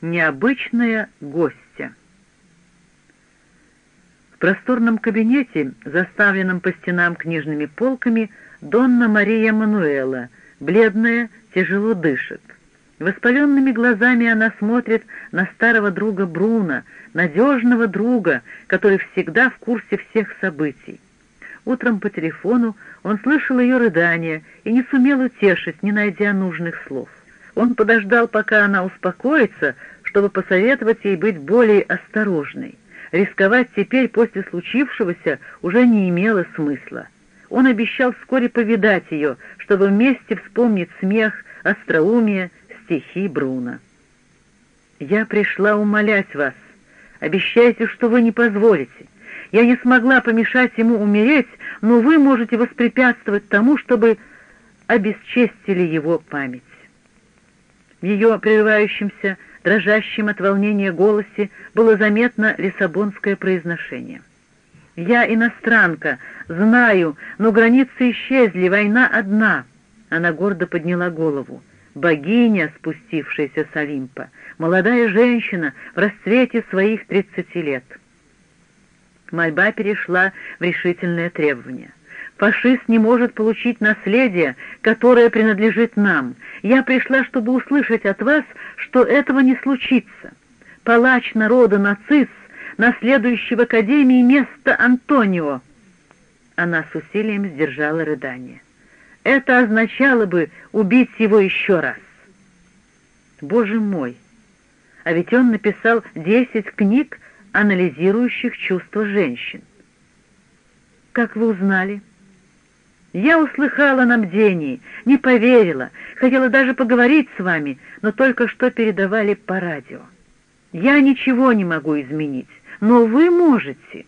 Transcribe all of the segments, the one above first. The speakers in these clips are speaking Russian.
Необычная гостья. В просторном кабинете, заставленном по стенам книжными полками, Донна Мария Мануэла, бледная, тяжело дышит. Воспаленными глазами она смотрит на старого друга Бруна, надежного друга, который всегда в курсе всех событий. Утром по телефону он слышал ее рыдания и не сумел утешить, не найдя нужных слов. Он подождал, пока она успокоится, чтобы посоветовать ей быть более осторожной. Рисковать теперь после случившегося уже не имело смысла. Он обещал вскоре повидать ее, чтобы вместе вспомнить смех, остроумие, стихи Бруна. «Я пришла умолять вас. Обещайте, что вы не позволите. Я не смогла помешать ему умереть, но вы можете воспрепятствовать тому, чтобы обесчестили его память». В ее прерывающемся, дрожащем от волнения голосе было заметно лиссабонское произношение. «Я иностранка, знаю, но границы исчезли, война одна». Она гордо подняла голову. Богиня, спустившаяся с Олимпа, молодая женщина в расцвете своих тридцати лет. Мольба перешла в решительное требование. Фашист не может получить наследие, которое принадлежит нам. Я пришла, чтобы услышать от вас, что этого не случится. Палач народа нацист, наследующий в Академии место Антонио. Она с усилием сдержала рыдание. Это означало бы убить его еще раз. Боже мой! А ведь он написал десять книг, анализирующих чувства женщин. Как вы узнали? Я услыхала на бдении, не поверила, хотела даже поговорить с вами, но только что передавали по радио. Я ничего не могу изменить, но вы можете.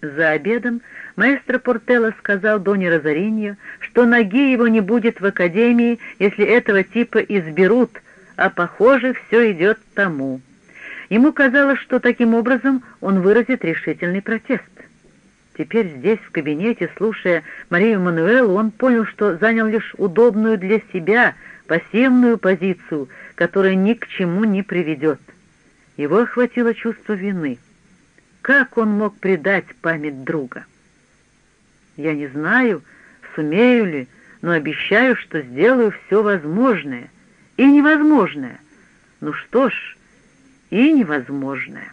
За обедом маэстро Портелло сказал Доне Розариньо, что ноги его не будет в академии, если этого типа изберут, а, похоже, все идет тому. Ему казалось, что таким образом он выразит решительный протест. Теперь здесь, в кабинете, слушая Марию Мануэлу, он понял, что занял лишь удобную для себя пассивную позицию, которая ни к чему не приведет. Его охватило чувство вины. Как он мог предать память друга? Я не знаю, сумею ли, но обещаю, что сделаю все возможное и невозможное. Ну что ж, и невозможное.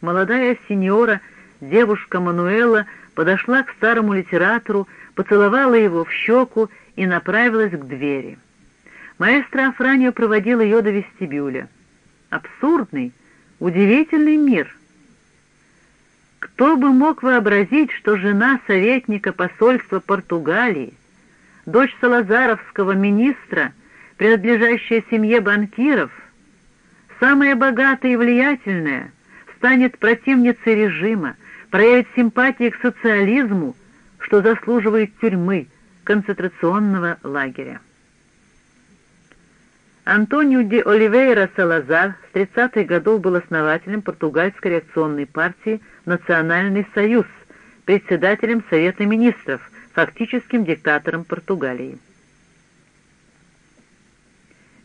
Молодая сеньора — девушка Мануэла подошла к старому литератору, поцеловала его в щеку и направилась к двери. Маэстро Афранио проводил ее до вестибюля. Абсурдный, удивительный мир. Кто бы мог вообразить, что жена советника посольства Португалии, дочь салазаровского министра, принадлежащая семье банкиров, самая богатая и влиятельная, станет противницей режима, проявит симпатии к социализму, что заслуживает тюрьмы, концентрационного лагеря. Антонио де Оливейра Салазар с 30-х годов был основателем португальской реакционной партии «Национальный союз», председателем Совета министров, фактическим диктатором Португалии.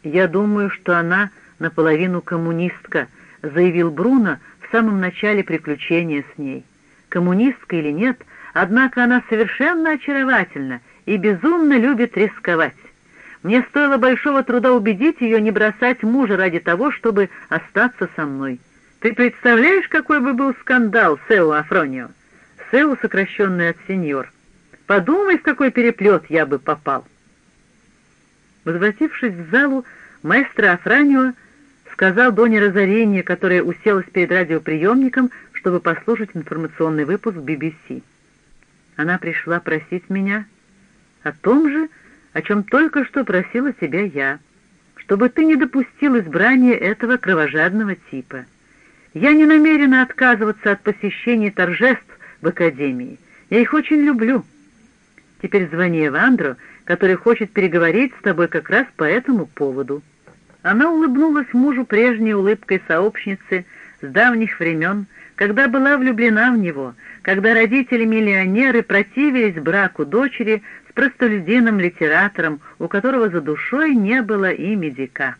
«Я думаю, что она наполовину коммунистка», — заявил Бруно самом начале приключения с ней коммунистка или нет, однако она совершенно очаровательна и безумно любит рисковать. Мне стоило большого труда убедить ее не бросать мужа ради того, чтобы остаться со мной. Ты представляешь, какой бы был скандал, Сеу Афронио? Сеу, сокращенный от сеньор. Подумай, в какой переплет я бы попал. Возвратившись в залу, маэстро Афранио сказал Доне Розаренье, которая уселась перед радиоприемником, чтобы послушать информационный выпуск BBC. Она пришла просить меня о том же, о чем только что просила тебя я, чтобы ты не допустил избрания этого кровожадного типа. Я не намерена отказываться от посещения торжеств в Академии. Я их очень люблю. Теперь звони Эвандру, который хочет переговорить с тобой как раз по этому поводу». Она улыбнулась мужу прежней улыбкой сообщницы с давних времен, когда была влюблена в него, когда родители-миллионеры противились браку дочери с простолюдином-литератором, у которого за душой не было и медика.